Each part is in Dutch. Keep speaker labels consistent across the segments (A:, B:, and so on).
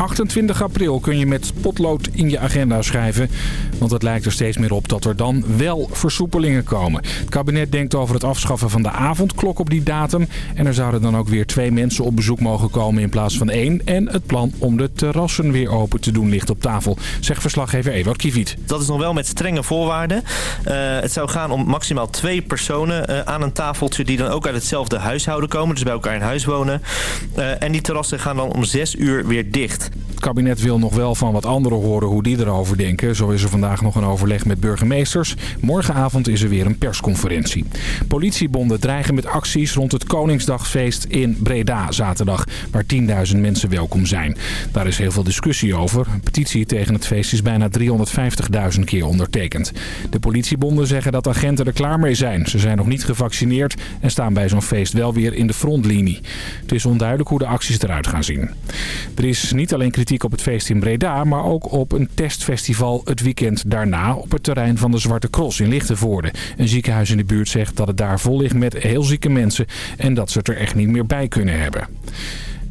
A: 28 april kun je met potlood in je agenda schrijven. Want het lijkt er steeds meer op dat er dan wel versoepelingen komen. Het kabinet denkt over het afschaffen van de avondklok op die datum. En er zouden dan ook weer twee mensen op bezoek mogen komen in plaats van één. En het plan om de terrassen weer open te doen ligt op tafel. Zegt verslaggever Ewout Kiviet.
B: Dat is nog wel met strenge voorwaarden. Uh, het zou gaan om maximaal twee personen uh, aan een tafeltje die dan ook uit hetzelfde huishouden komen. Dus bij elkaar in huis wonen. Uh, en die terrassen gaan dan om zes uur weer dicht.
A: Het kabinet wil nog wel van wat anderen horen hoe die erover denken. Zo is er vandaag nog een overleg met burgemeesters. Morgenavond is er weer een persconferentie. Politiebonden dreigen met acties rond het Koningsdagfeest in Breda zaterdag. Waar 10.000 mensen welkom zijn. Daar is heel veel discussie over. Een petitie tegen het feest is bijna 350.000 keer ondertekend. De politiebonden zeggen dat agenten er klaar mee zijn. Ze zijn nog niet gevaccineerd en staan bij zo'n feest wel weer in de frontlinie. Het is onduidelijk hoe de acties eruit gaan zien. Er is niet alleen kritiek op het feest in Breda, maar ook op een testfestival het weekend daarna op het terrein van de Zwarte Cross in Lichtenvoorde. Een ziekenhuis in de buurt zegt dat het daar vol ligt met heel zieke mensen en dat ze het er echt niet meer bij kunnen hebben.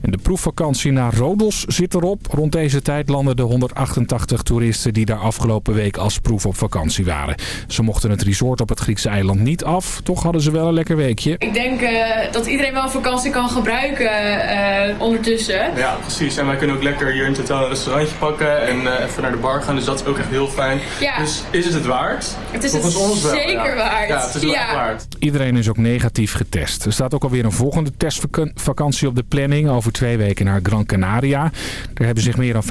A: En de proefvakantie naar Rodos zit erop. Rond deze tijd landen de 188 toeristen die daar afgelopen week als proef op vakantie waren. Ze mochten het resort op het Griekse eiland niet af. Toch hadden ze wel een lekker weekje.
C: Ik denk uh, dat iedereen wel vakantie kan gebruiken uh, ondertussen.
D: Ja, precies. En wij kunnen ook lekker hier in het hotel een restaurantje pakken en uh, even naar de bar gaan. Dus dat is ook echt heel fijn.
C: Ja.
D: Dus is het het waard?
C: Het is het ons wel. zeker
D: ja.
C: waard.
D: Ja, het is wel
C: ja.
D: waard.
A: Iedereen is ook negatief getest. Er staat ook alweer een volgende testvakantie op de planning over twee weken naar Gran Canaria. Daar hebben zich meer dan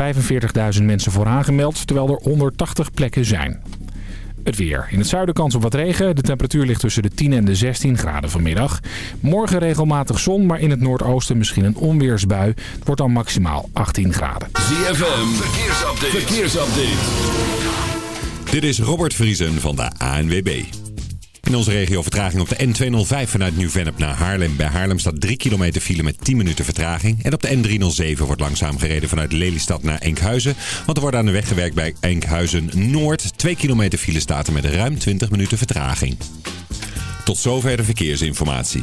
A: 45.000 mensen voor aangemeld, terwijl er 180 plekken zijn. Het weer. In het zuiden kans op wat regen. De temperatuur ligt tussen de 10 en de 16 graden vanmiddag. Morgen regelmatig zon, maar in het noordoosten misschien een onweersbui. Het wordt dan maximaal 18 graden.
E: ZFM, verkeersupdate. verkeersupdate. Dit is Robert Vriesen van de ANWB. In onze regio vertraging op de N205 vanuit Nieuw-Vennep naar Haarlem. Bij Haarlem staat 3 kilometer file met 10 minuten vertraging. En op de N307 wordt langzaam gereden vanuit Lelystad naar Enkhuizen. Want er wordt aan de weg gewerkt bij Enkhuizen Noord. 2 kilometer file staat er met ruim 20 minuten vertraging. Tot zover de verkeersinformatie.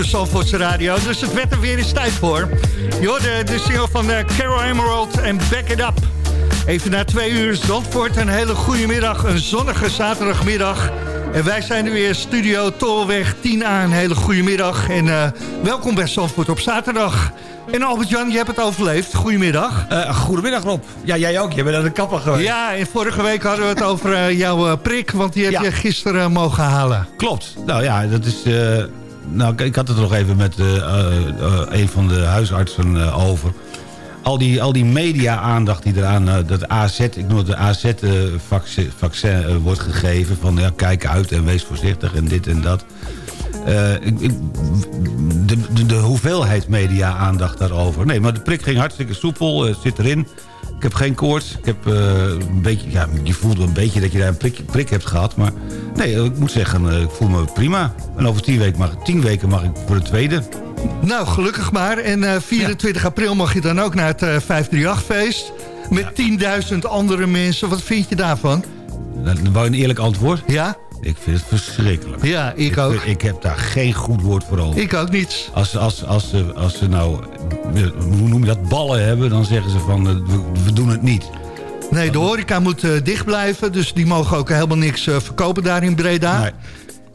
F: De Zandvoortse radio. Dus het werd er weer eens tijd voor. Je hoorde de single van eh, Carol Emerald en Back It Up. Even na twee uur Zandvoort. Een hele goede middag, een zonnige zaterdagmiddag. En wij zijn nu weer Studio Tolweg 10A. Een hele goede middag. En eh, welkom bij Zandvoort op zaterdag. En Albert-Jan, je hebt het overleefd. Goedemiddag.
G: Uh, goedemiddag Rob. Ja, jij ook. Je bent aan de kapper geweest.
F: Ja, en vorige week hadden we het over uh, jouw prik. Want die heb
G: Ja.
F: je gisteren mogen halen.
G: Klopt. Nou ja, dat is... nou, ik- had het er nog even met eh, eh, eh, een van de huisartsen over. Al die, al die media-aandacht die eraan eh, dat AZ, ik noem het de AZ-vaccin wordt gegeven. Van ja, kijk uit en wees voorzichtig en dit en dat. Ik- de, de, de hoeveelheid media-aandacht daarover. Nee, maar de prik ging hartstikke soepel, zit erin. Ik heb geen koorts. Ik heb eh, een beetje, ja, je voelt een beetje dat je daar een prik, prik hebt gehad. Maar nee, ik moet zeggen, eh, ik voel me prima. En over tien weken mag, tien weken mag ik voor de tweede.
F: Nou, gelukkig maar. En eh, 24 april mag je dan ook naar het eh, 538-feest. Met 10.000 andere mensen. Wat vind je daarvan?
G: Dan wou je een eerlijk antwoord?
F: Ja?
G: Ik vind het verschrikkelijk.
F: Ja, ik ook.
G: Ik heb daar geen goed woord voor over.
F: Ik ook niet.
G: Als, als, als, ze, als ze nou, hoe noem je dat, ballen hebben... dan zeggen ze van, eh, we, we doen het niet.
F: Nee, de horeca moet eh, dicht blijven. Dus die mogen ook helemaal niks eh, verkopen daar in Breda.
G: Nee.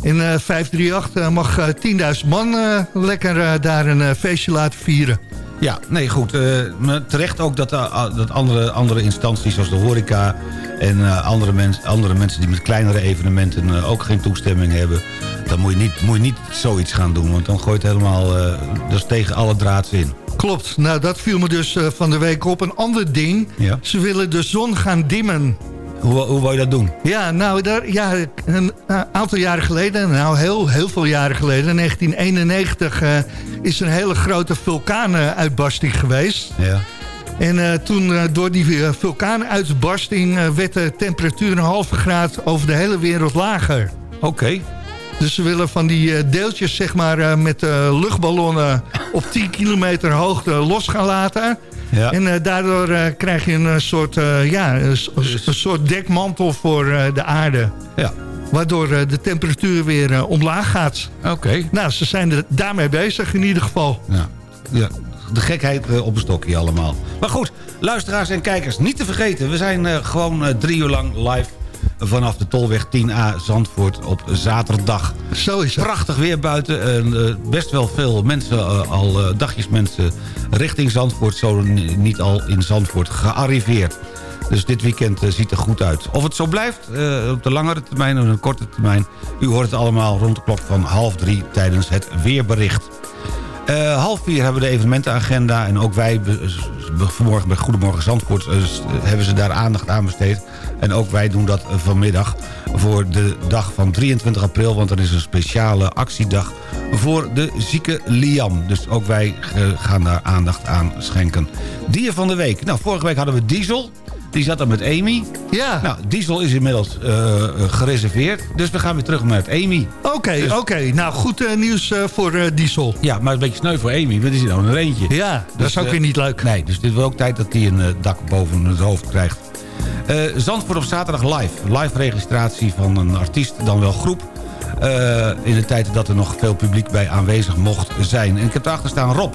F: En eh 538 eh, mag eh, 10.000 man lekker daar een feestje laten vieren.
G: Ja, nee, goed. maar terecht ook dat, eh, dat andere, andere instanties zoals de horeca... en eh, andere, mens, andere mensen die met kleinere evenementen ook geen toestemming hebben... dan moet je, niet, moet je niet zoiets gaan doen, want dan gooit het helemaal... dat is tegen alle draads in.
F: Klopt. Nou, dat viel me dus van de week op. Een ander ding.
G: Ja.
F: Ze willen de zon gaan dimmen.
G: Hoe, hoe wou je dat doen?
F: Ja, nou, daar, ja, een aantal jaren geleden, nou heel, heel veel jaren geleden, in 1991, eh, is er een hele grote vulkaanuitbarsting geweest.
G: Ja.
F: En eh, toen eh, door die vulkaanuitbarsting werd de temperatuur een halve graad over de hele wereld lager.
G: Oké.
F: Dus ze willen van die deeltjes zeg maar, met luchtballonnen op 10 kilometer hoogte los gaan laten.
G: Ja.
F: En eh, daardoor eh, krijg je een eh, soort, ja, een, soort dekmantel voor de aarde.
G: Ja.
F: Waardoor de temperatuur weer omlaag gaat.
G: Oké.
F: Nou, ze zijn er daarmee bezig in ieder geval.
G: Ja. ja. De gekheid op een stokje allemaal. Maar goed, luisteraars en kijkers, niet te vergeten. We zijn gewoon drie uur lang live vanaf de Tolweg 10A Zandvoort op zaterdag.
F: Zo is het.
G: Prachtig weer buiten. En, eh, best wel veel mensen, eh, al eh, dagjes mensen richting Zandvoort... zo niet al in Zandvoort gearriveerd. Dus dit weekend ziet er goed uit. Of het zo blijft, op de langere termijn en de korte termijn... u hoort het allemaal rond de klok van half drie tijdens het weerbericht. Half vier hebben we de evenementenagenda. En ook wij vanmorgen bij Goedemorgen Zandvoort... hebben ze daar aandacht aan besteed. En ook wij doen dat vanmiddag voor de dag van 23 april... want er is een speciale actiedag voor de zieke Liam. Dus ook wij eh, gaan daar aandacht aan schenken. Dier van de week. Nou, vorige week hadden we Diesel. Die zat er met Amy.
F: Ja.
G: Nou, Diesel is inmiddels eh, gereserveerd. Dus we gaan weer terug met Amy.
F: Oké,
G: Dus-
F: oké. Nou, goed eh, nieuws voor Diesel.
G: Ja, maar een beetje sneu voor Amy. Want die zit nou een eentje.
F: Ja, dat is ook weer niet leuk.
G: Nee, dus dit wordt ook tijd dat hij een dak boven het hoofd krijgt. Eh, Zandvoort op zaterdag live. Live registratie van een artiest, dan wel groep. Eh, in de tijd dat er nog veel publiek bij aanwezig mocht zijn. En ik heb erachter staan Rob.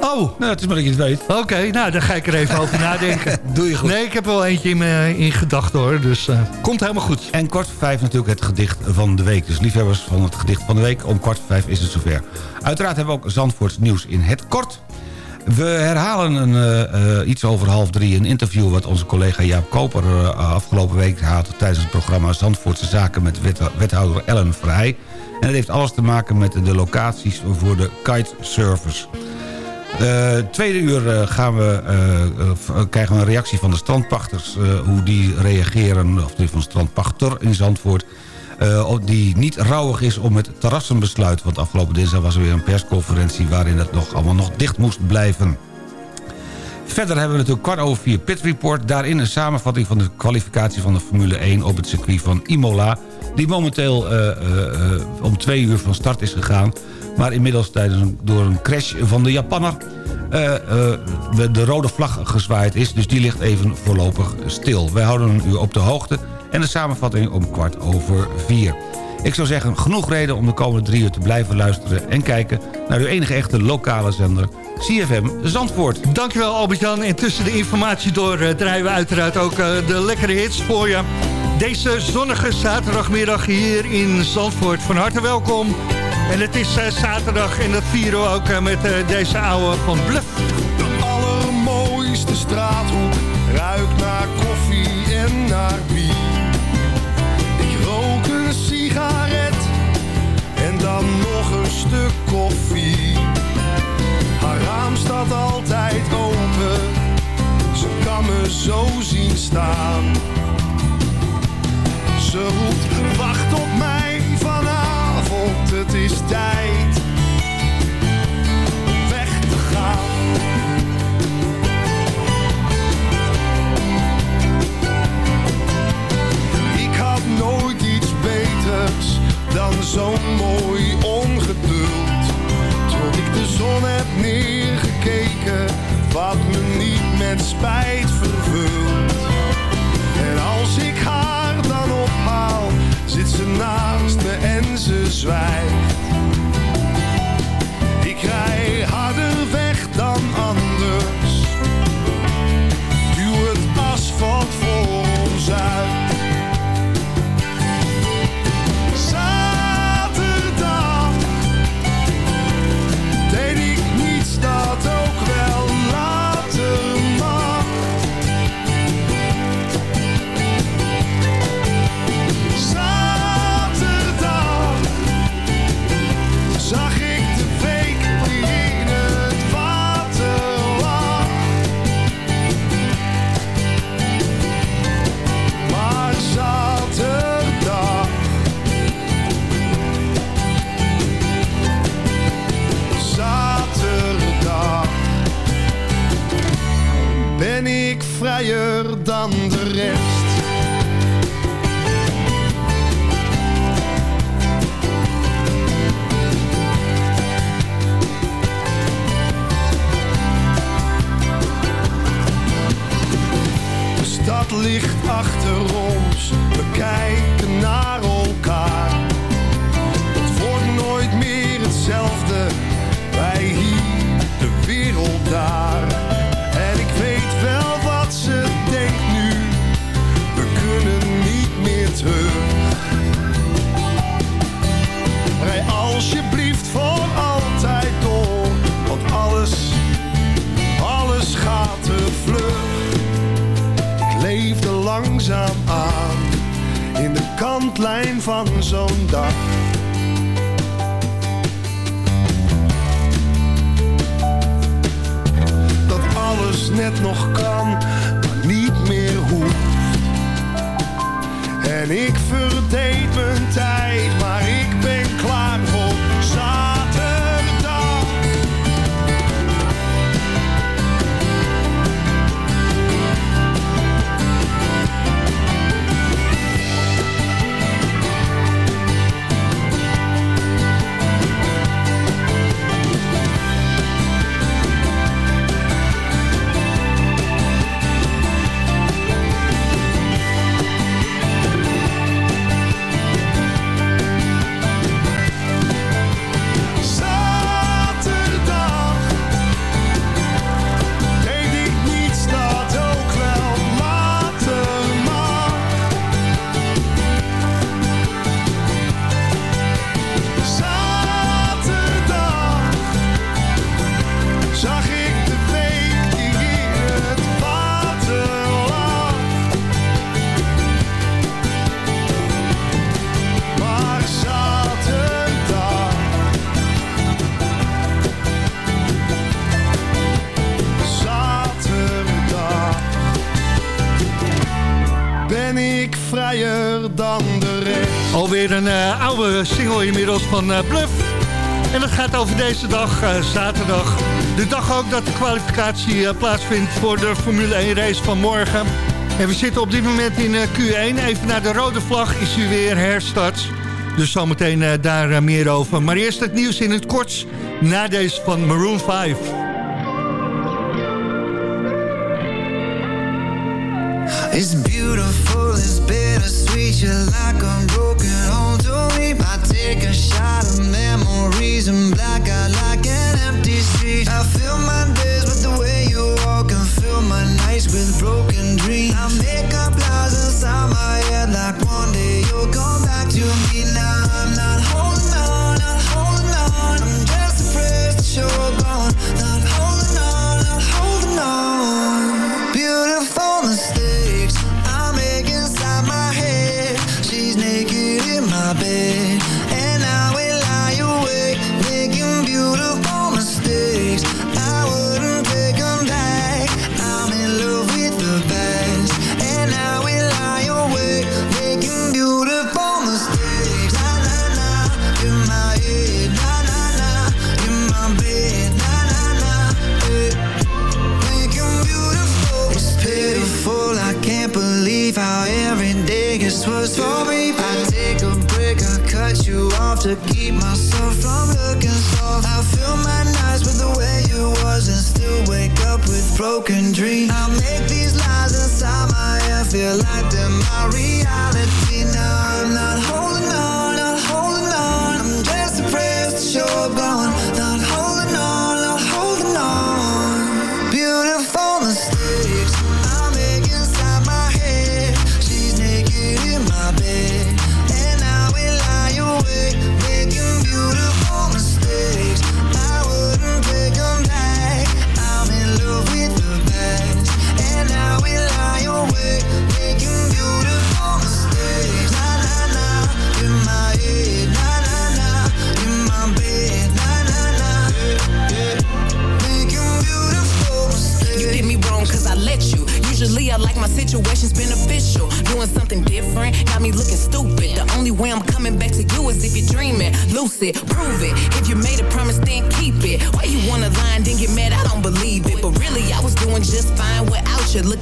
F: Oh.
G: Nou, het is maar dat je het weet.
F: Oké, nou, daar ga ik er even over nadenken.
G: Doe je goed.
F: Nee, ik heb wel eentje in, me- in gedachten hoor. Dus eh, komt helemaal goed.
G: En kwart voor vijf natuurlijk het gedicht van de week. Dus liefhebbers van het gedicht van de week. Om kwart voor vijf is het zover. Uiteraard hebben we ook Zandvoorts nieuws in het kort. We herhalen eh, eh, iets over half drie een interview... wat onze collega Jaap Koper eh, afgelopen week had... tijdens het programma Zandvoortse Zaken met wet- wethouder Ellen Vrij. En het heeft alles te maken met de locaties voor de kitesurfers. Eh tweede uur gaan we, krijgen we een reactie van de strandpachters... hoe die reageren, of die van strandpachter in Zandvoort... eh, op die niet rouwig is om het terrassenbesluit. Want afgelopen dinsdag was er weer een persconferentie... waarin het nog allemaal nog dicht moest blijven. Verder hebben we natuurlijk kwart over vier Pit Report. Daarin een samenvatting van de kwalificatie van de Formule 1 op het circuit van Imola. Die momenteel eh, eh, om twee uur van start is gegaan. Maar inmiddels tijdens door een crash van de Japanner... de rode vlag gezwaaid is. Dus die ligt even voorlopig stil. Wij houden u op de hoogte. En de samenvatting om kwart over vier. Ik zou zeggen, genoeg reden om de komende drie uur te blijven luisteren... en kijken naar uw enige echte lokale zender, CFM Zandvoort.
F: Dankjewel Albert-Jan. En tussen de informatie door eh, draaien we uiteraard ook eh, de lekkere hits voor je. Deze zonnige zaterdagmiddag hier in Zandvoort. Van harte welkom. En het is eh, zaterdag en dat vieren we ook met deze oude van Bluff.
H: De allermooiste straathoek ruikt naar koffie en naar koffie. Haar raam staat altijd open, ze kan me zo zien staan. Ze roept, wacht op mij vanavond, het is tijd lijn van zo'n dag. Dat alles net nog kan, maar niet meer hoeft. En ik ver vrijer dan de rest.
F: Alweer een eh, oude single inmiddels van eh, Bluff. En dat gaat over deze dag, eh, zaterdag. De dag ook dat de kwalificatie plaatsvindt voor de Formule 1 race van morgen. En we zitten op dit moment in eh, Q1. Even naar de rode vlag is u weer herstart. Dus zometeen daar meer over. Maar eerst het nieuws in het kort na deze van Maroon 5.
I: It's beautiful, it's bittersweet. You're like a broken home to me. I take a shot of memories and black out like an empty street. I fill my days with the way you walk and fill my nights with broken dreams. I make up lies inside my head like one day you'll come back to me. Now I'm not holding on, not holding on. I'm just afraid that you're I demand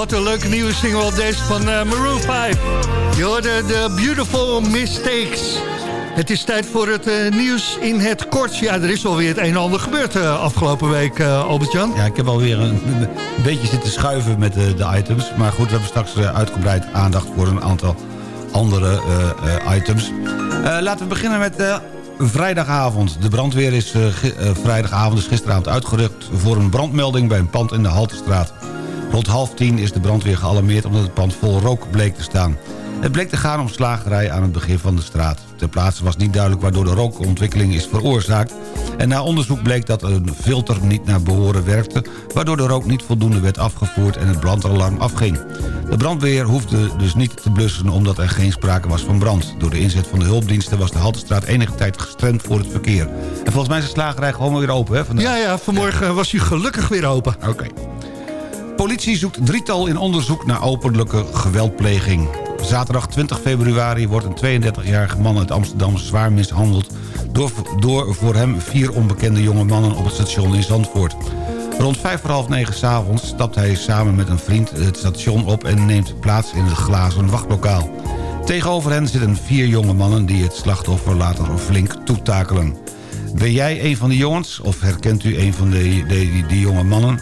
F: Wat een leuke nieuwe single deze van eh, Maroon 5. Je hoorde de Beautiful Mistakes. Het is tijd voor het eh, nieuws in het kort. Ja, er is alweer het een en ander gebeurd uh, afgelopen week, uh, Albert-Jan.
G: Ja, ik heb alweer een, een beetje zitten schuiven met de, de items. Maar goed, we hebben straks uitgebreid aandacht voor een aantal andere items. laten we beginnen met vrijdagavond. De brandweer is vrijdagavond, dus gisteravond uitgerukt... voor een brandmelding bij een pand in de Haltestraat. Rond half tien is de brandweer gealarmeerd omdat het pand vol rook bleek te staan. Het bleek te gaan om slagerij aan het begin van de straat. Ter plaatse was niet duidelijk waardoor de rookontwikkeling is veroorzaakt... en na onderzoek bleek dat een filter niet naar behoren werkte... waardoor de rook niet voldoende werd afgevoerd en het brandalarm afging. De brandweer hoefde dus niet te blussen omdat er geen sprake was van brand. Door de inzet van de hulpdiensten was de Haltestraat enige tijd gestremd voor het verkeer. En volgens mij is de slagerij gewoon weer open, hè?
F: Vandaag. Ja, ja, vanmorgen was hij gelukkig weer open.
G: Oké. Okay. Politie zoekt drietal in onderzoek naar openlijke geweldpleging. Zaterdag 20 februari wordt een 32-jarige man uit Amsterdam zwaar mishandeld... Door, door voor hem vier onbekende jonge mannen op het station in Zandvoort. Rond vijf voor half negen s'avonds stapt hij samen met een vriend het station op... en neemt plaats in het glazen wachtlokaal. Tegenover hen zitten vier jonge mannen die het slachtoffer later flink toetakelen. Ben jij een van de jongens of herkent u een van de, de, die jonge mannen?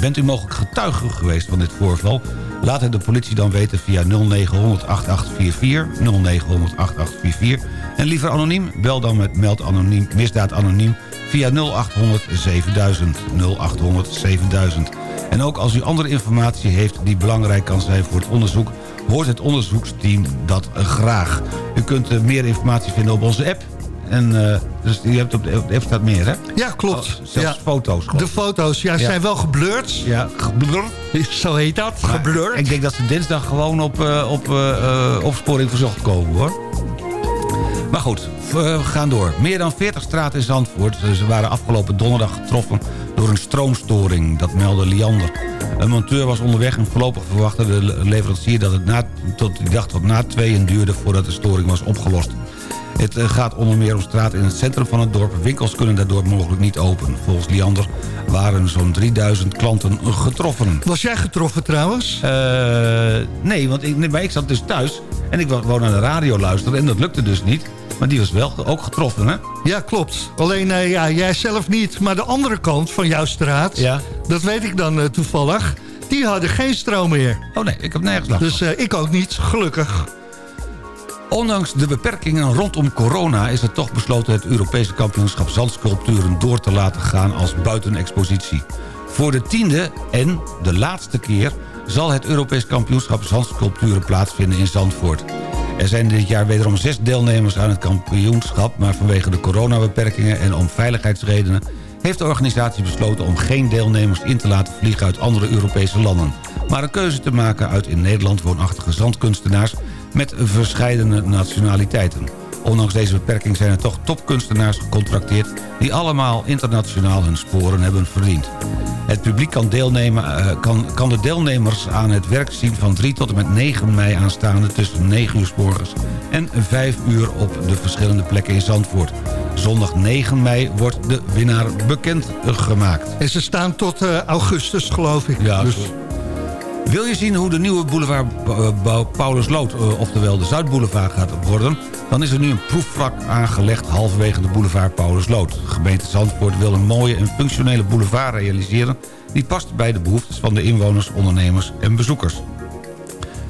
G: Bent u mogelijk getuige geweest van dit voorval? Laat het de politie dan weten via 0900 8844, 0900 8844. En liever anoniem, bel dan met meld anoniem, misdaad anoniem via 0800 7000, 0800 7000. En ook als u andere informatie heeft die belangrijk kan zijn voor het onderzoek... hoort het onderzoeksteam dat graag. U kunt eh, meer informatie vinden op onze app en, uh, dus je hebt op de, op de meer, hè?
F: Ja, klopt.
G: Oh, zelfs
F: ja.
G: foto's.
F: De foto's, ja,
G: Ja.
F: zijn wel geblurred.
G: Ja, geblurred.
F: Zo heet dat,
G: Maar
F: geblurred.
G: Ik denk dat ze dinsdag gewoon op, eh, op eh, opsporing verzocht komen, hoor. Maar goed, we gaan door. Meer dan 40 straten in Zandvoort ze waren afgelopen donderdag getroffen door een stroomstoring. Dat meldde Liander. Een monteur was onderweg en voorlopig verwachtte de le- leverancier dat het na, tot, die dag tot na tweeën duurde voordat de storing was opgelost. Het eh, gaat onder meer om straten in het centrum van het dorp. Winkels kunnen daardoor mogelijk niet open. Volgens Liander waren zo'n 3000 klanten getroffen.
F: Was jij getroffen trouwens?
G: Eh, nee, want ik, maar ik zat dus thuis en ik wou naar de radio luisteren en dat lukte dus niet. Maar die was wel ook getroffen, hè?
F: Ja, klopt. Alleen eh, ja, jij zelf niet, maar de andere kant van jouw straat...
G: Ja.
F: dat weet ik dan toevallig... die hadden geen stroom meer.
G: Oh nee, ik heb nergens last
F: Dus ik ook niet, gelukkig.
G: Ondanks de beperkingen rondom corona is het toch besloten het Europese kampioenschap zandsculpturen door te laten gaan als buitenexpositie. Voor de tiende en de laatste keer zal het Europees kampioenschap zandsculpturen plaatsvinden in Zandvoort. Er zijn dit jaar wederom zes deelnemers aan het kampioenschap... maar vanwege de coronabeperkingen en om veiligheidsredenen... heeft de organisatie besloten om geen deelnemers in te laten vliegen uit andere Europese landen... maar een keuze te maken uit in Nederland woonachtige zandkunstenaars... met verscheidene nationaliteiten. Ondanks deze beperking zijn er toch topkunstenaars gecontracteerd... die allemaal internationaal hun sporen hebben verdiend. Het publiek kan, deelnemen, eh, kan, kan de deelnemers aan het werk zien van 3 tot en met 9 mei aanstaande... tussen 9 uur s morgens en 5 uur op de verschillende plekken in Zandvoort. Zondag 9 mei wordt de winnaar bekend gemaakt.
F: En ze staan tot eh, augustus, geloof ik.
G: Ja,
F: dus,
G: Wil je zien hoe de nieuwe boulevard eh, Paulus Lood, eh, oftewel de Zuidboulevard, gaat worden... dan is er nu een proefvlak aangelegd halverwege de boulevard Paulus Lood. De gemeente Zandvoort wil een mooie en functionele boulevard realiseren... die past bij de behoeftes van de inwoners, ondernemers en bezoekers.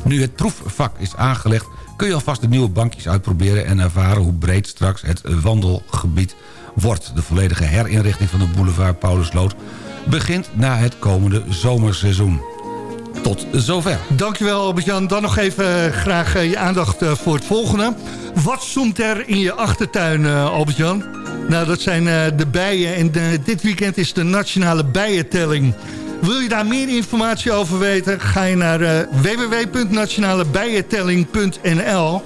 G: Nu het proefvak is aangelegd... kun je alvast de nieuwe bankjes uitproberen... en ervaren hoe breed straks het wandelgebied wordt. De volledige herinrichting van de boulevard Paulus Lood... begint na het komende zomerseizoen. Tot zover.
F: Dankjewel Albert-Jan. Dan nog even eh, graag eh, je aandacht eh, voor het volgende. Wat stond er in je achtertuin, Albert-Jan? Nou, dat zijn de bijen. En dit weekend is de nationale bijentelling. Wil je daar meer informatie over weten? Ga je naar www.nationalebijentelling.nl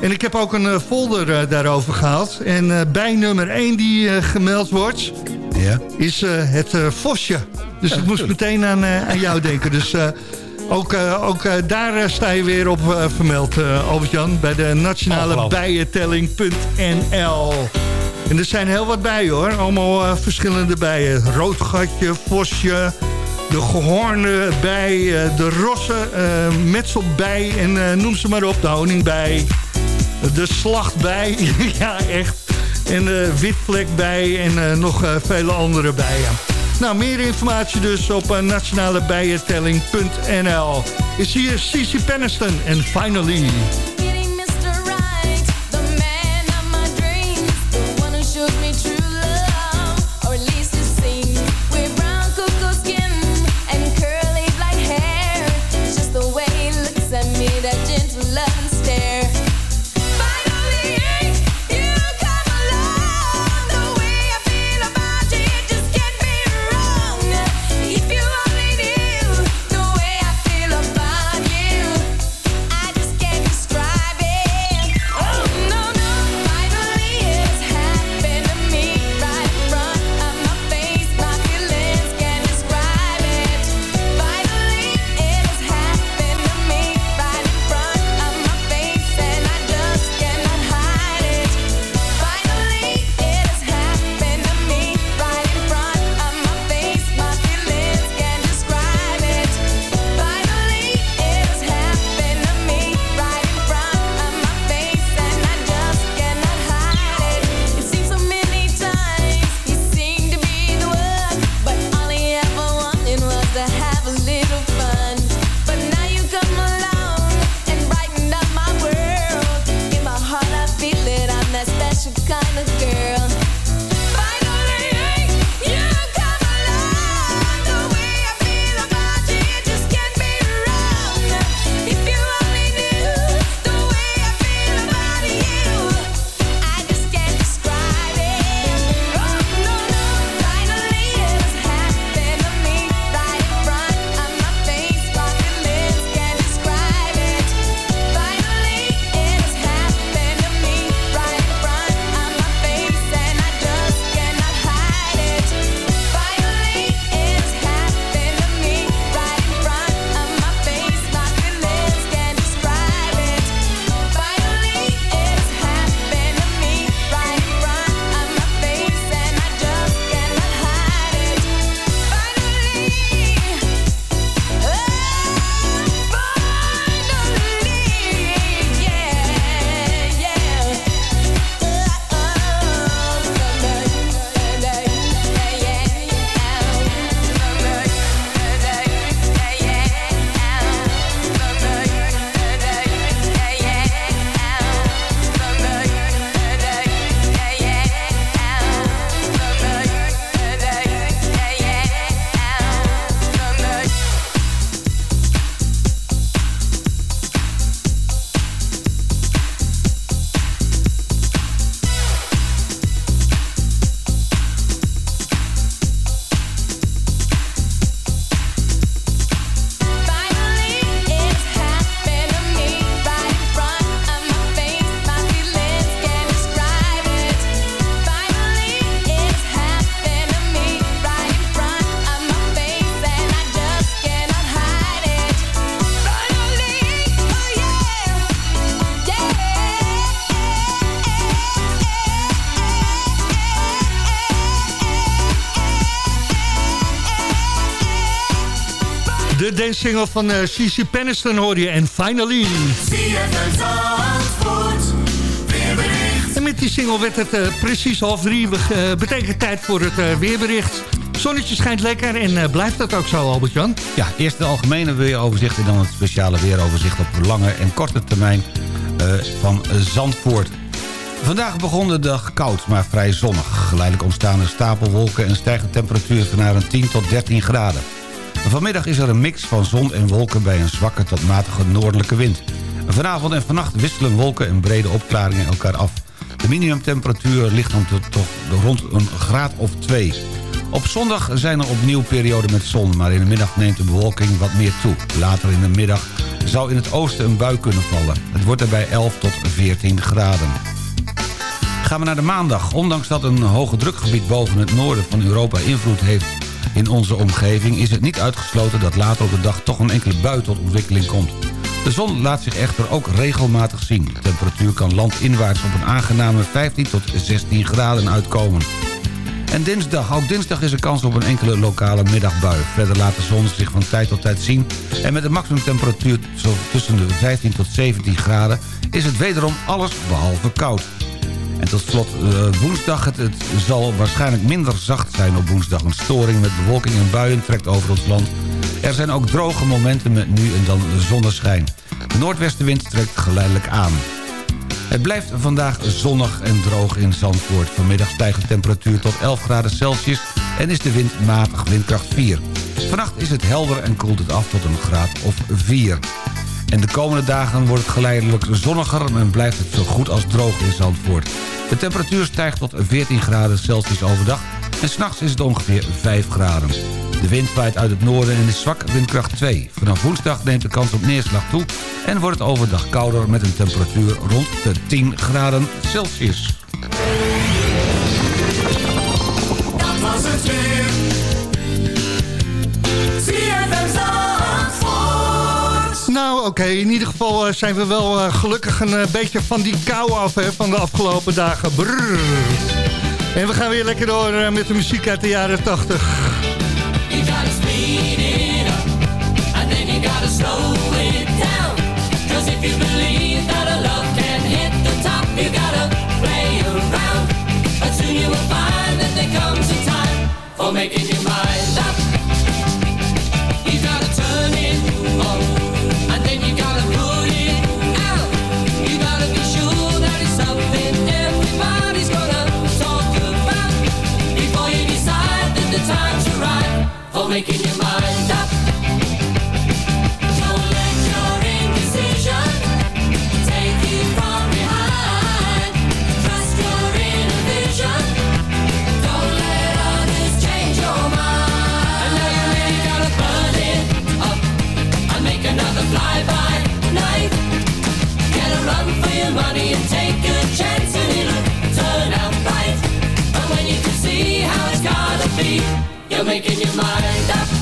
F: En ik heb ook een folder daarover gehaald. En bij nummer 1 die gemeld wordt...
G: Ja.
F: is eh, het eh, vosje. Dus ik moest meteen aan, eh, aan jou denken. Dus ook, ook daar sta je weer op vermeld, Albert-Jan. Bij de nationale bijentelling.nl. En er zijn heel wat bijen hoor. Allemaal verschillende bijen. Roodgatje, vosje, de gehoornde bij, de rosse eh, metselbij en noem ze maar op. De honingbij, de slachtbij. ja, echt. En de witvlekbij en eh, nog eh, vele andere bijen. Nou, meer informatie dus op nationalebijentelling.nl. Is hier Cici Penniston en Finally. Single van uh, Cici Penniston hoor je. En finally. En met die single werd het uh, precies half drie. Uh, betekent tijd voor het weerbericht. Zonnetje schijnt lekker en blijft dat ook zo, Albert-Jan?
G: Ja, eerst het algemene weeroverzicht en dan het speciale weeroverzicht op lange en korte termijn van Zandvoort. Vandaag begon de dag koud, maar vrij zonnig. Geleidelijk ontstaan er stapelwolken en stijgt de temperatuur van naar een 10 tot 13 graden. Vanmiddag is er een mix van zon en wolken bij een zwakke tot matige noordelijke wind. Vanavond en vannacht wisselen wolken en brede opklaringen elkaar af. De minimumtemperatuur ligt dan toch rond een graad of 2. Op zondag zijn er opnieuw perioden met zon, maar in de middag neemt de bewolking wat meer toe. Later in de middag zou in het oosten een bui kunnen vallen. Het wordt daarbij 11 tot 14 graden. Gaan we naar de maandag. Ondanks dat een hoge drukgebied boven het noorden van Europa invloed heeft in onze omgeving... is het niet uitgesloten dat later op de dag toch een enkele bui tot ontwikkeling komt. De zon laat zich echter ook regelmatig zien. De temperatuur kan landinwaarts op een aangename 15 tot 16 graden uitkomen. En dinsdag, ook dinsdag is er kans op een enkele lokale middagbui. Verder laat de zon zich van tijd tot tijd zien. En met een maximumtemperatuur tussen de 15 tot 17 graden... is het wederom alles behalve koud. En tot slot uh, woensdag. Het, het, zal waarschijnlijk minder zacht zijn op woensdag. Een storing met bewolking en buien trekt over ons land. Er zijn ook droge momenten met nu en dan zonneschijn. De noordwestenwind trekt geleidelijk aan. Het blijft vandaag zonnig en droog in Zandvoort. Vanmiddag stijgt de temperatuur tot 11 graden Celsius en is de wind matig windkracht 4. Vannacht is het helder en koelt het af tot een graad of 4. En de komende dagen wordt het geleidelijk zonniger... en blijft het zo goed als droog in Zandvoort. De temperatuur stijgt tot 14 graden Celsius overdag... en s'nachts is het ongeveer 5 graden. De wind waait uit het noorden en is zwak windkracht 2. Vanaf woensdag neemt de kans op neerslag toe... en wordt het overdag kouder met een temperatuur rond de 10 graden Celsius.
I: Dat was het weer.
F: Oké. In ieder geval uh, zijn we wel uh, gelukkig een uh, beetje van die kou af hè, van de afgelopen dagen. Brrr. En we gaan weer lekker door met de muziek uit de jaren 80. You gotta speed it up, and then you gotta slow it down. Cause if you believe that a love can hit the top, you gotta play around. And soon you will find that there comes a time for making your mind up. You gotta turn it on. Making your mind up. Making your mind up.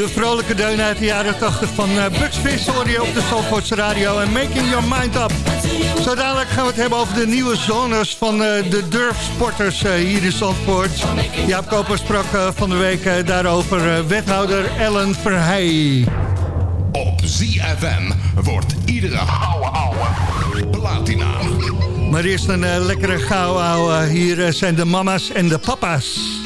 F: De vrolijke deun uit de jaren 80 van uh, Bugs je op de Zandvoortse Radio en Making Your Mind Up. Zo dadelijk gaan we het hebben over de nieuwe zones van uh, de durfsporters uh, hier in Zandvoort. Jaap Koper sprak van de week daarover wethouder Ellen Verheij.
J: Op ZFM wordt iedere ouwe ouwe platina.
F: Maar eerst een lekkere gauw ouwe. Hier zijn de mama's en de papa's.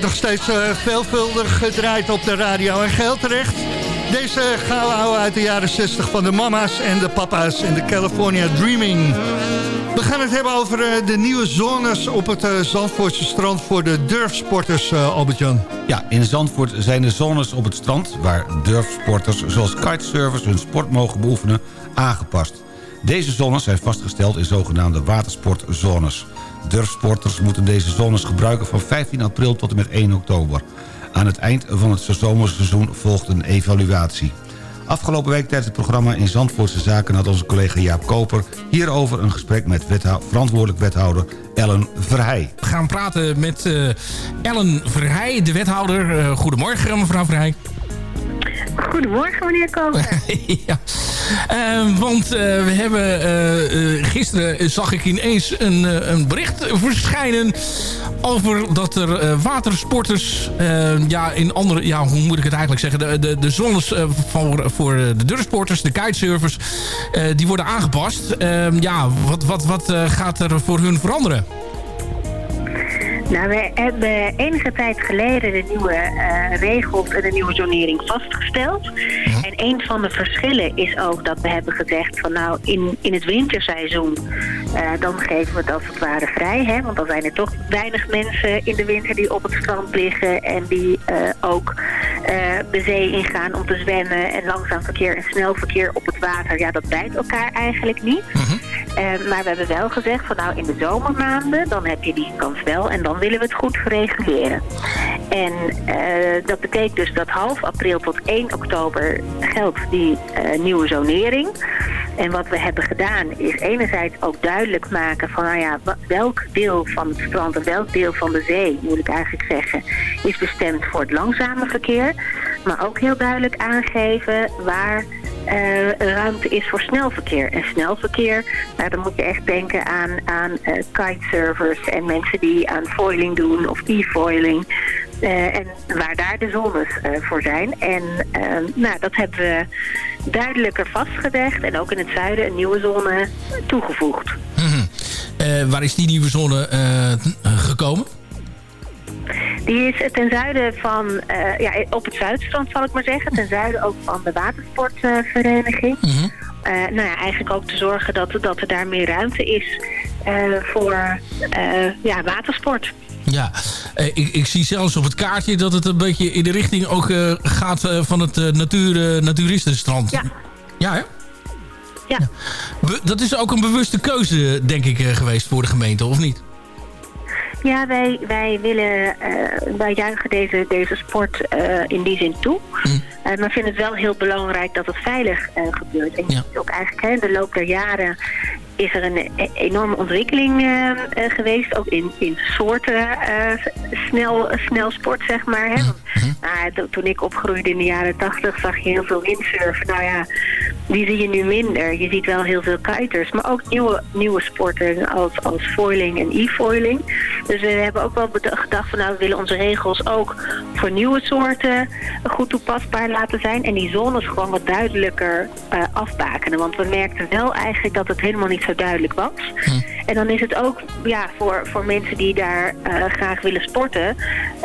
F: Nog steeds eh, veelvuldig gedraaid op de radio. En geld terecht. Deze gaan houden uit de jaren 60 van de mama's en de papa's en de California Dreaming. We gaan het hebben over eh, de nieuwe zones op het eh, Zandvoortse strand voor de durfsporters, Albert-Jan.
G: Ja, in Zandvoort zijn de zones op het strand... waar durfsporters zoals kitesurfers hun sport mogen beoefenen aangepast. Deze zones zijn vastgesteld in zogenaamde watersportzones. Durfsporters moeten deze zones gebruiken van 15 april tot en met 1 oktober. Aan het eind van het zomerseizoen volgt een evaluatie. Afgelopen week tijdens het programma in Zandvoortse Zaken... had onze collega Jaap Koper hierover een gesprek met wethou- verantwoordelijk wethouder Ellen Verheij.
K: We gaan praten met eh, Ellen Verheij, de wethouder. Eh, goedemorgen, mevrouw Verheij.
L: Goedemorgen, meneer Koper.
K: ja. Eh, want eh, we hebben eh, eh, gisteren zag ik ineens een, een bericht verschijnen over dat er watersporters eh, ja in andere ja hoe moet ik het eigenlijk zeggen de de, de zones voor voor de durfsporters de kitesurfers die worden aangepast. Eh, ja wat wat wat gaat er voor hun veranderen?
L: Nou, we hebben enige tijd geleden de nieuwe eh, regels en de nieuwe zonering vastgesteld. En een van de verschillen is ook dat we hebben gezegd van nou in, in het winterseizoen eh, dan geven we het als het ware vrij. Hè? Want dan zijn er toch weinig mensen in de winter die op het strand liggen en die eh, ook de zee ingaan om te zwemmen en langzaam verkeer en snel verkeer op het water. Ja, dat bijt elkaar eigenlijk niet. Eh, maar we hebben wel gezegd van nou in de zomermaanden, dan heb je die kans wel en dan willen we het goed reguleren. En eh, dat betekent dus dat half april tot 1 oktober geldt die eh, nieuwe zonering. En wat we hebben gedaan is enerzijds ook duidelijk maken van nou ja, welk deel van het strand en welk deel van de zee, moet ik eigenlijk zeggen, is bestemd voor het langzame verkeer. Maar ook heel duidelijk aangeven waar eh, ruimte is voor snelverkeer. En snelverkeer, nou, dan moet je echt denken aan, aan eh, kitesurfers en mensen die aan foiling doen of e-foiling. Eh, en waar daar de zones voor zijn. En nou, dat hebben we duidelijker vastgelegd en ook in het zuiden een nieuwe zone toegevoegd.
K: Mhm. Waar is die nieuwe zone gekomen?
L: Die is ten zuiden van, eh, ja, op het Zuidstrand zal ik maar zeggen. Ten zuiden ook van de watersportvereniging. eh, nou ja, eigenlijk ook te zorgen dat, dat er daar meer ruimte is eh, voor ja, watersport.
K: Ja, ik, ik zie zelfs op het kaartje dat het een beetje in de richting ook gaat van het eh, natuur, naturistenstrand.
L: Ja.
K: Ja, hè?
L: Ja.
K: Be- dat is ook een bewuste keuze, denk ik, geweest voor de gemeente, of niet?
L: Ja, wij, wij willen, eh, wij juichen deze, deze sport eh, in die zin toe. Eh, maar vinden het wel heel belangrijk dat het veilig gebeurt. En je ziet ook eigenlijk hè, in de loop der jaren is er een e- enorme ontwikkeling eh, eh, geweest. Ook in, in soorten eh, snel, snel sport, zeg maar. Hè. Want, to- toen ik opgroeide in de jaren tachtig zag je heel veel windsurfen. Nou ja, die zie je nu minder. Je ziet wel heel veel kiters. Maar ook nieuwe, nieuwe sporten als, als foiling en e-foiling. Dus we hebben ook wel gedacht van nou, we willen onze regels ook voor nieuwe soorten goed toepasbaar laten zijn. En die zones gewoon wat duidelijker afbakenen. Want we merkten wel eigenlijk dat het helemaal niet zo duidelijk was. En dan is het ook ja, voor, voor mensen die daar eh, graag willen sporten...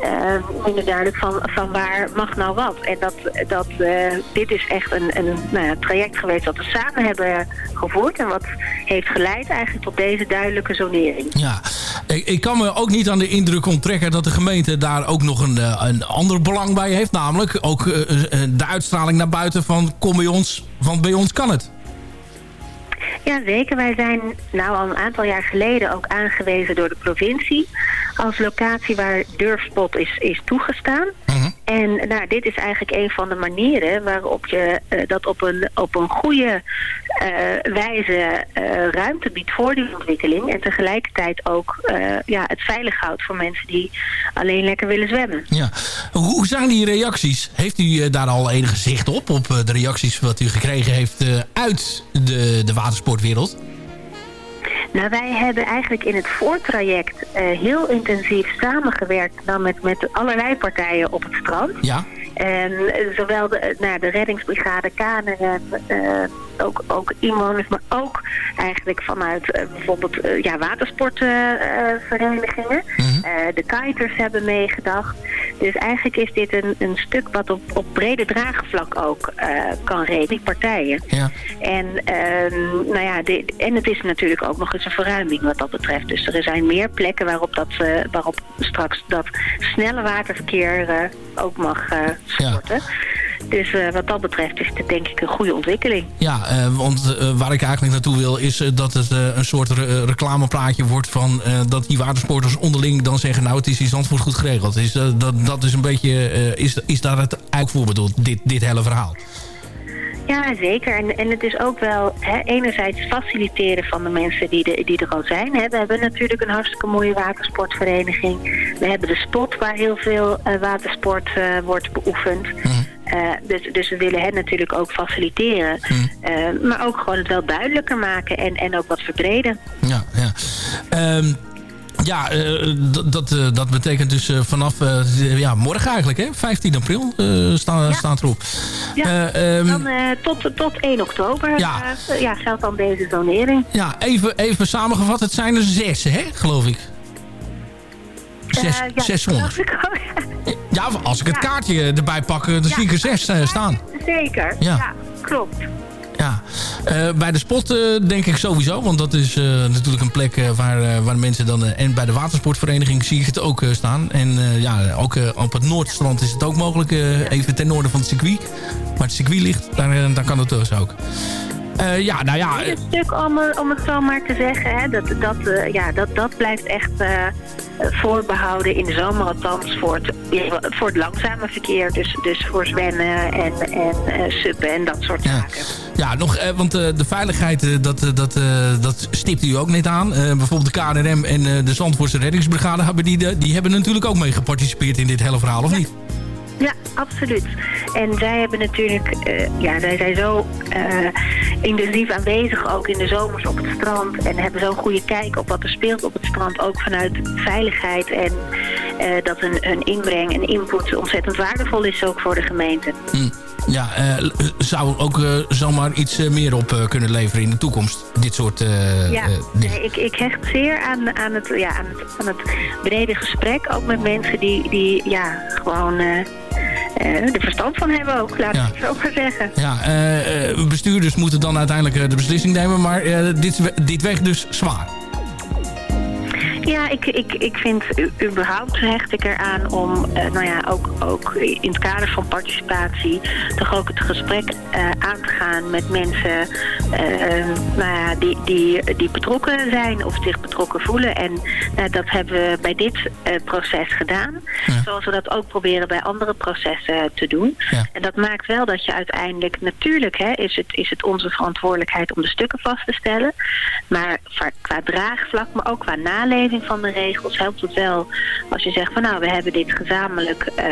L: eh, minder duidelijk van, van waar mag nou wat. En dat, dat, eh, dit is echt een, een nou ja, traject geweest dat we samen hebben gevoerd... en wat heeft geleid eigenlijk tot deze duidelijke zonering.
K: Ja, ik, ik kan me ook niet aan de indruk onttrekken dat de gemeente daar ook nog een, een ander belang bij heeft. Namelijk ook de uitstraling naar buiten van kom bij ons, want bij ons kan het.
L: Ja, zeker. Wij zijn nou al een aantal jaar geleden ook aangewezen door de provincie als locatie waar durfspot is, is toegestaan. En nou, dit is eigenlijk een van de manieren waarop je eh, dat op een, op een goede eh, wijze eh, ruimte biedt voor die ontwikkeling. En tegelijkertijd ook ja, het veilig houdt voor mensen die alleen lekker willen zwemmen.
K: Ja. Hoe zijn die reacties? Heeft u daar al enige zicht op? Op de reacties wat u gekregen heeft uit de, de watersportwereld?
L: Nou, wij hebben eigenlijk in het voortraject eh, heel intensief samengewerkt dan met, met allerlei partijen op het strand.
K: Ja.
L: En eh, zowel de, eh, nou, de reddingsbrigade, KNRM, eh, ook, ook inwoners, maar ook eigenlijk vanuit bijvoorbeeld ja, watersportverenigingen. de kiters hebben meegedacht. Dus eigenlijk is dit een, een stuk wat op, op brede draagvlak ook eh, kan reden, die partijen.
K: Ja.
L: En, ehm, nou ja, dit- en het is natuurlijk ook nog eens een verruiming wat dat betreft. Dus er zijn meer plekken waarop, dat, eh, waarop straks dat snelle waterverkeer eh, ook mag sporten. Dus eh, wat dat betreft is dit denk ik een goede ontwikkeling.
K: Ja, eh, want eh, waar ik eigenlijk naartoe wil is dat het een soort re- reclamepraatje wordt van dat die watersporters onderling dan zeggen nou het is in Zandvoort goed geregeld. Is, dat, dat is een beetje, is, is daar het eigenlijk voor bedoeld, dit, dit hele verhaal?
L: Ja, zeker. En, en het is ook wel hè, enerzijds faciliteren van de mensen die, de, die er al zijn. Hè. We hebben natuurlijk een hartstikke mooie watersportvereniging. We hebben de spot waar heel veel eh, watersport eh, wordt beoefend. Eh, dus, dus we willen hen natuurlijk ook faciliteren. Eh, maar ook gewoon het wel duidelijker maken en, en ook wat verbreden.
K: Ja, ja. Ehm, ja, eh, dat- eh, dat betekent dus eh, vanaf ja, morgen eigenlijk, hè? 15 april sta, staat erop.
L: Ja,
K: Eh, ehm,
L: dan tot, tot 1 oktober
K: Ja.
L: ja, geldt dan deze zonering.
K: ja, even, even samengevat, het zijn er zes, hè, geloof ik. Zes,
L: ja,
K: zes zondes.
L: dacht ik ook.
K: Ja, als ik het kaartje erbij pak, dan zie ik er zes staan.
L: Zeker,
K: Ja.
L: ja, klopt.
K: Ja, Eh, bij de spot eh, denk ik sowieso. Want dat is eh, natuurlijk een plek waar, waar mensen dan... en bij de watersportvereniging zie ik het ook staan. En ja, ook op het Noordstrand is het ook mogelijk. even ten noorden van het circuit. Waar het circuit ligt, daar, daar kan het dus ook. Ja, nou ja...
L: Een stuk om, om het zo maar te zeggen, hè, dat, dat, ja, dat, dat blijft echt voorbehouden in de zomer althans voor het, voor het langzame verkeer. Dus, dus voor zwemmen en, en suppen en dat soort zaken.
K: Ja, nog, eh, want eh, de veiligheid, dat, dat, dat stipt u ook net aan. Bijvoorbeeld de KNRM en de Zandvoortse reddingsbrigade... Hebben die, die hebben natuurlijk ook mee geparticipeerd in dit hele verhaal, of niet?
L: Ja, absoluut. En zij hebben natuurlijk, eh, ja, zij zijn zo eh, intensief aanwezig ook in de zomers op het strand. En hebben zo'n goede kijk op wat er speelt op het strand. Ook vanuit veiligheid en eh, dat hun, hun inbreng en input ontzettend waardevol is ook voor de gemeente.
K: Hm. Ja, eh, zou ook eh, zomaar iets eh, meer op eh, kunnen leveren in de toekomst. Dit soort eh,
L: ja,
K: eh, dingen.
L: ik, ik hecht zeer aan, aan, het, ja, aan, het, aan het brede gesprek. Ook met mensen die, die ja, gewoon eh, eh, er verstand van hebben ook, laat ik het zo maar zeggen.
K: Ja, eh, eh, bestuurders moeten dan uiteindelijk eh, de beslissing nemen. Maar eh, dit, dit weegt dus zwaar.
L: Ja, ik, ik, ik vind überhaupt hecht ik eraan om, eh, nou ja, ook, ook in het kader van participatie, toch ook het gesprek eh, aan te gaan met mensen eh, nou ja, die, die, die betrokken zijn of zich betrokken voelen. En dat hebben we bij dit proces gedaan. Zoals we dat ook proberen bij andere processen te doen. En dat maakt wel dat je uiteindelijk, natuurlijk hè, is, het, is het onze verantwoordelijkheid om de stukken vast te stellen. Maar qua draagvlak, maar ook qua naleving van de regels helpt het wel als je zegt van nou we hebben dit gezamenlijk eh,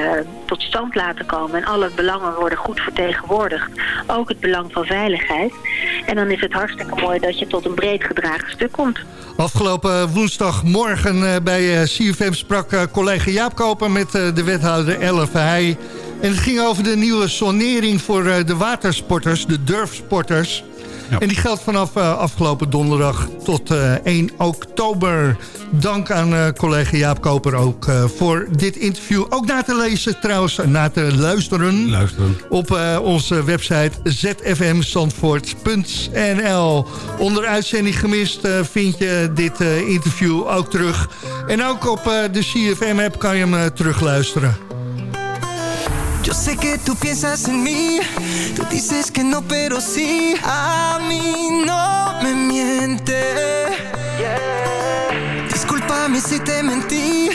L: tot stand laten komen en alle belangen worden goed vertegenwoordigd. Ook het belang van veiligheid. En dan is het hartstikke mooi dat je tot een breed gedragen stuk komt.
F: Afgelopen woensdagmorgen eh, bij eh, CFM sprak collega Jaap Koper met de wethouder Verheij. En het ging over de nieuwe sonering voor de watersporters, de durfsporters. En die geldt vanaf eh, afgelopen donderdag tot eh, 1 oktober. Dank aan eh, collega Jaap Koper ook eh, voor dit interview. Ook na te lezen trouwens, na te luisteren.
G: Luisteren.
F: Op eh, onze website zfmzandvoort.nl. Onder uitzending gemist eh, vind je dit eh, interview ook terug. En ook op eh, de CFM-app kan je hem eh, terugluisteren.
I: Yo sé que tú piensas en mí, tú dices que no, pero sí, a mí no me miente. Discúlpame si te mentí,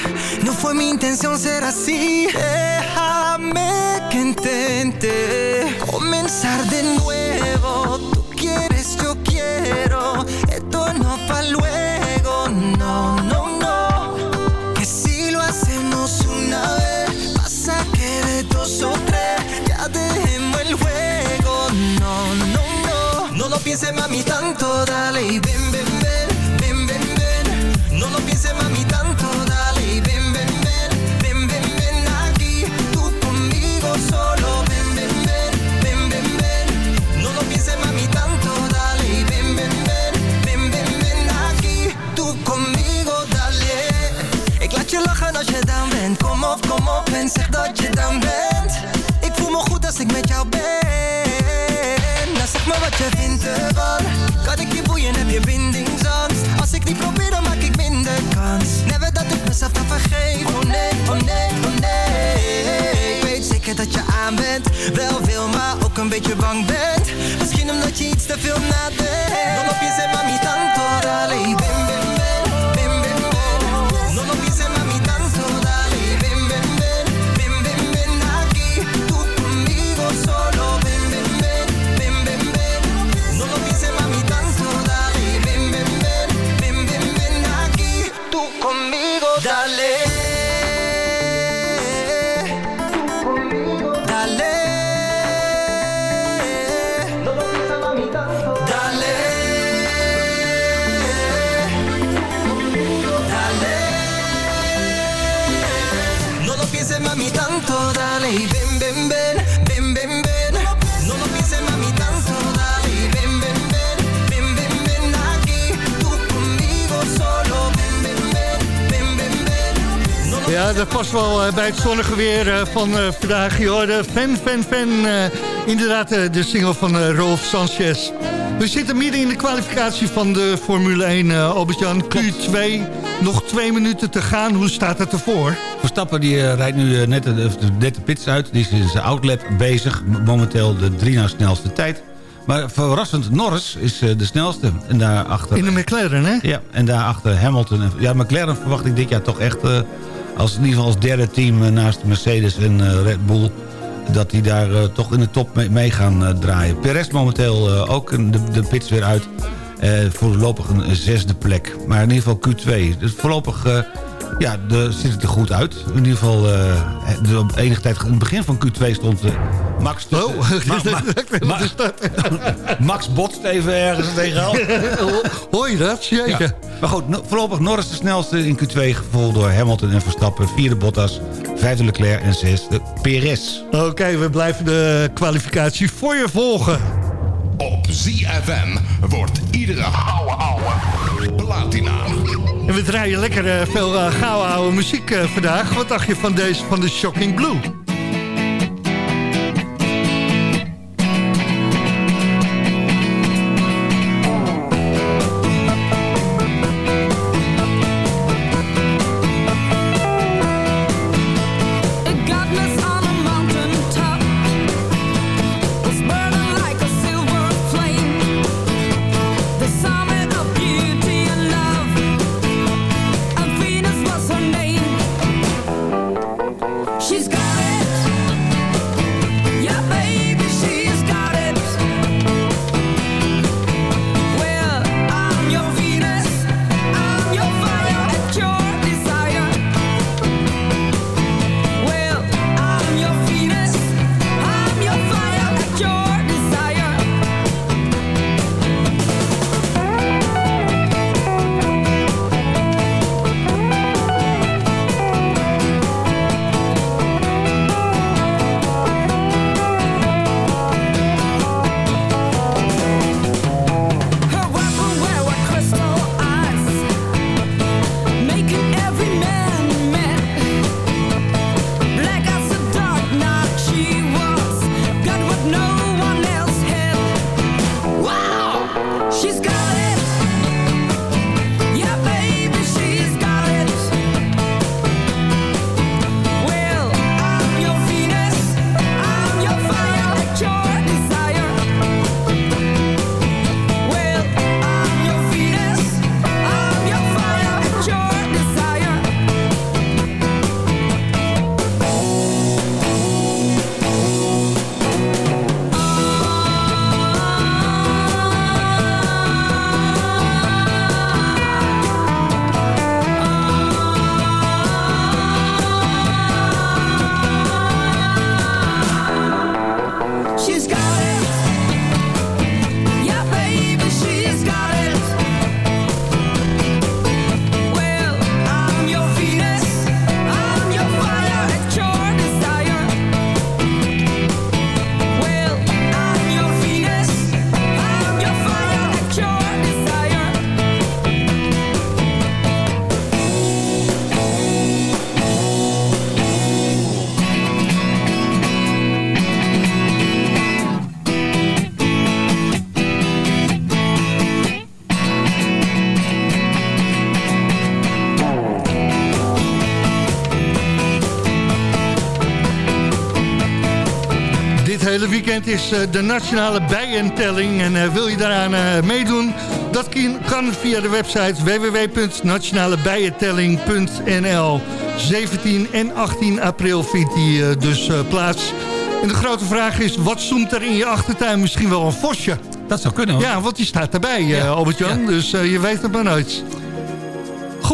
I: no fue mi intención ser así. Déjame que intente comenzar de nuevo. Tú quieres, yo quiero, esto no pa' luego, pienses, mami, tanto, dale y ven, ven, ven, ven, ven, ven. No lo pienses, mami, tanto, dale y ven, ven, ven, ven, ven, ven aquí. Tú conmigo solo, ven, ven, ven, ven, ven, ven. No lo pienses, mami, tanto, dale y ven, ven, ven, ven, ven, ven aquí. Tú conmigo, dale. Ik laat je lachen als je down bent. Kom op, kom op en zeg dat je bent. Je vindt ervan. Kan ik je boeien, heb je bindingsangst. Als ik niet probeer, dan maak ik minder kans. Never dat ik mezelf kan vergeven. Oh nee, oh nee, oh nee. Ik weet zeker dat je aan bent. Wel veel, maar ook een beetje bang bent. Misschien omdat je iets te veel nadenkt. No lo pienses, mami, tanto. Dale
F: dat past wel eh, bij het zonnige weer eh, van eh, vandaag. Je hoorde Fan, Fan, Fan. inderdaad, de single van Rolf Sanchez. We zitten midden in de kwalificatie van de Formule 1, eh Albert-Jan. Q2, nog twee minuten te gaan. Hoe staat het ervoor?
G: Verstappen die rijdt nu net, de, net de pits uit. Die is in zijn outlap bezig. Momenteel de drie na snelste tijd. Maar verrassend, Norris is de snelste. En daarachter...
F: In de McLaren, hè?
G: Ja, en daarachter Hamilton. Ja, McLaren verwacht ik dit jaar toch echt... als, in ieder geval als derde team eh, naast Mercedes en eh, Red Bull... dat die daar eh, toch in de top mee, gaan draaien. Perez momenteel ook de, de pits weer uit. voorlopig een zesde plek. Maar in ieder geval Q2. Dus voorlopig... ja, de, ziet het er goed uit. In ieder geval, eh, de, op enige tijd, in het begin van Q2 stond eh, Max... tussen-
F: Oh,
G: Ma- ma- ma- Max botst even ergens tegenaan.
F: Hoor je dat? Jeetje.
G: Ja. Maar goed, no- voorlopig Norris de snelste in Q2... gevolgd door Hamilton en Verstappen. Vierde Bottas, vijfde Leclerc en zesde Perez.
F: Oké, we blijven de kwalificatie voor je volgen.
J: Op ZFM wordt iedere ouwe ouwe platina.
F: En we draaien lekker eh, veel uh, gouden oude muziek eh, vandaag. Wat dacht je van deze van de Shocking Blue? Weekend is eh, de nationale bijentelling. En eh, wil je daaraan eh, meedoen? Dat kan- via de website www.nationalebijentelling.nl 17 en 18 april vindt die dus plaats. En de grote vraag is, wat zoemt er in je achtertuin? Misschien wel een vosje.
G: Dat zou kunnen hoor.
F: Ja, want die staat erbij, Albert-Jan. Dus je weet het maar nooit.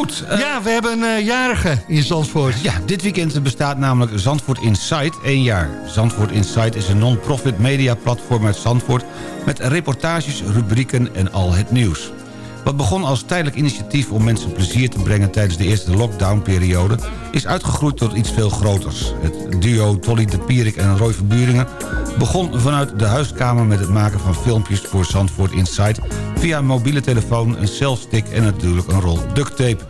G: Goed.
F: ja, we hebben een eh, jarige in Zandvoort.
G: Ja, dit weekend bestaat namelijk Zandvoort Insight één jaar. Zandvoort Insight is een non-profit mediaplatform uit Zandvoort... met reportages, rubrieken en al het nieuws. Wat begon als tijdelijk initiatief om mensen plezier te brengen... tijdens de eerste lockdownperiode... is uitgegroeid tot iets veel groters. Het duo Tolly de Pierik en Roy Verburingen... begon vanuit de huiskamer met het maken van filmpjes voor Zandvoort Insight... via een mobiele telefoon, een selfstick en natuurlijk een rol duct tape.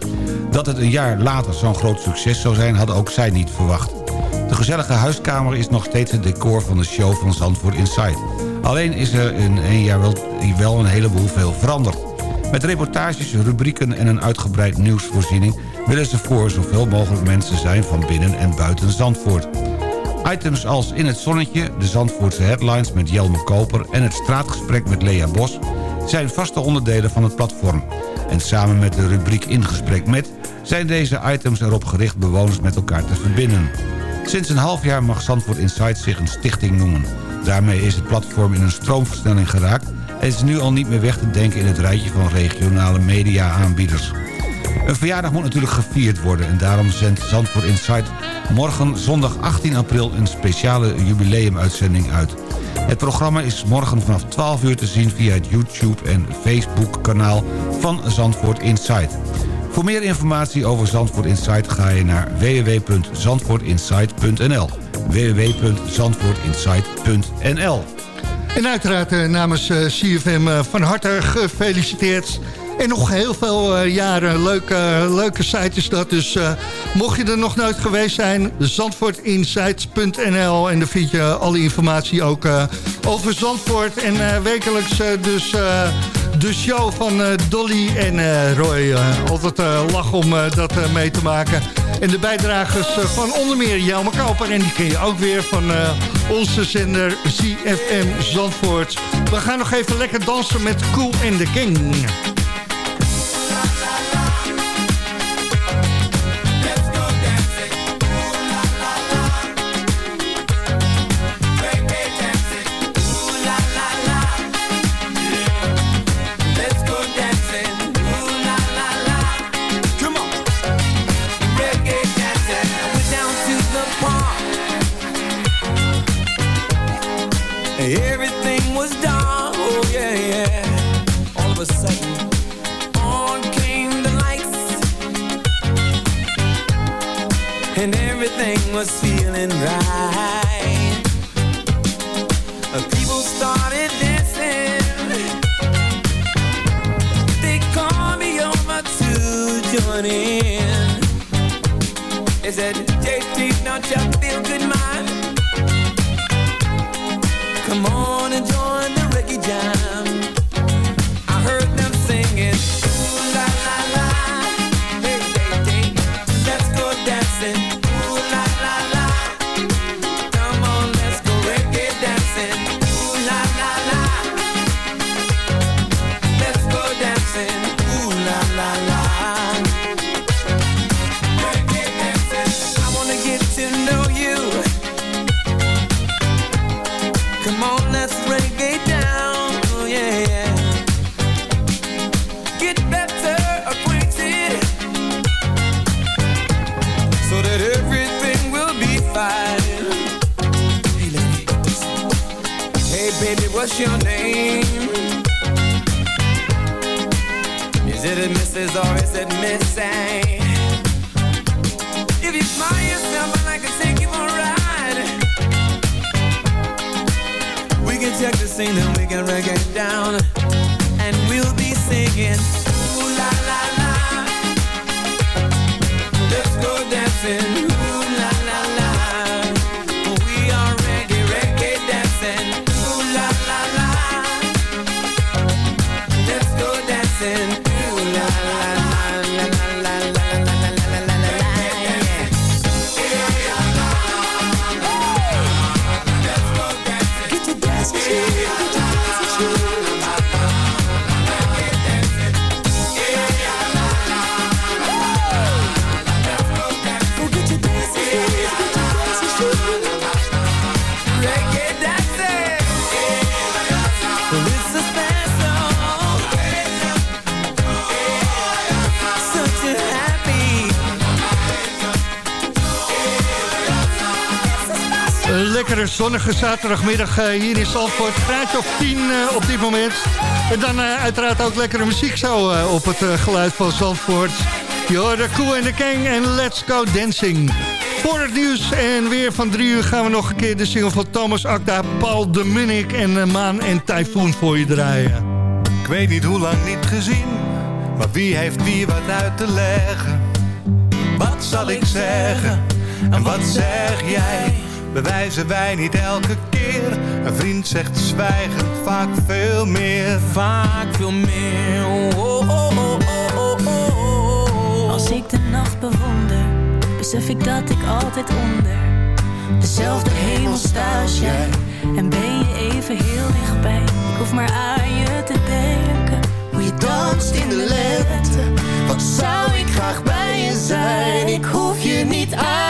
G: Dat het een jaar later zo'n groot succes zou zijn... hadden ook zij niet verwacht. De gezellige huiskamer is nog steeds het decor van de show van Zandvoort Insight. Alleen is er in één jaar wel, wel een heleboel veel veranderd. Met reportages, rubrieken en een uitgebreid nieuwsvoorziening... willen ze voor zoveel mogelijk mensen zijn van binnen en buiten Zandvoort. Items als In het Zonnetje, de Zandvoortse headlines met Jelme Koper... en het straatgesprek met Lea Bos zijn vaste onderdelen van het platform. En samen met de rubriek In Gesprek Met... zijn deze items erop gericht bewoners met elkaar te verbinden. Sinds een half jaar mag Zandvoort Insight zich een stichting noemen. Daarmee is het platform in een stroomversnelling geraakt... en is nu al niet meer weg te denken in het rijtje van regionale media-aanbieders. Een verjaardag moet natuurlijk gevierd worden... en daarom zendt Zandvoort Insight morgen zondag 18 april... een speciale jubileumuitzending uit. Het programma is morgen vanaf 12 uur te zien... via het YouTube- en Facebook-kanaal van Zandvoort Insight. Voor meer informatie over Zandvoort Insight ga je naar www.zandvoortinsight.nl www.zandvoortinsight.nl
F: En uiteraard eh, namens eh, CFM eh, van harte gefeliciteerd. En nog heel veel jaren leuke, leuke site dat. Dus mocht je er nog nooit geweest zijn, zandvoortinsights.nl. En daar vind je alle informatie ook over Zandvoort. En wekelijks dus de show van eh, Dolly en eh, Roy. eh, altijd lachen om dat mee te maken. En de bijdragers van onder meer Jelme Koper. En die ken je ook weer van onze zender ZFM Zandvoort. We gaan nog even lekker dansen met Cool and the King.
M: Was feeling right. People started dancing. They called me over to join in. They said, JT, don't you sing, then we can break it down. And we'll be singing.
F: Zonnige zaterdagmiddag eh, hier in Zandvoort. Graadje of 10 eh, op dit moment. En dan eh, uiteraard ook lekkere muziek zo op het geluid van Zandvoort. Je de Koe en de Kang en Let's Go Dancing. Voor het nieuws en weer van drie uur gaan we nog een keer de single van Thomas Akda, Paul de Munnik en Maan en Typhoon voor je draaien.
N: Ik weet niet hoe lang niet gezien, maar wie heeft wie wat uit te leggen? Wat zal ik zeggen en wat zeg jij? Bewijzen wij niet elke keer? Een vriend zegt zwijgend vaak veel meer.
M: Vaak veel meer. Oh, oh, oh, oh, oh, oh, oh.
O: Als ik de nacht bewonder, besef ik dat ik altijd onder dezelfde hemel sta als jij. En ben je even heel dichtbij. Ik hoef maar aan je te denken. Hoe je danst in de lente. Wat zou ik graag bij je zijn? Ik hoef je niet uit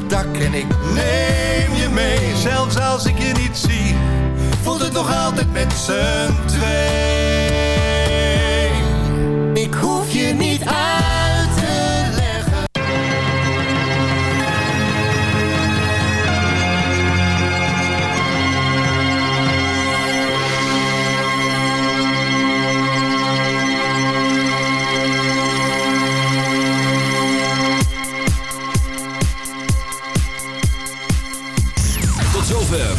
N: dak en ik neem je mee. Zelfs als ik je niet zie, voelt het nog altijd met z'n twee.
O: Ik hoef je niet uit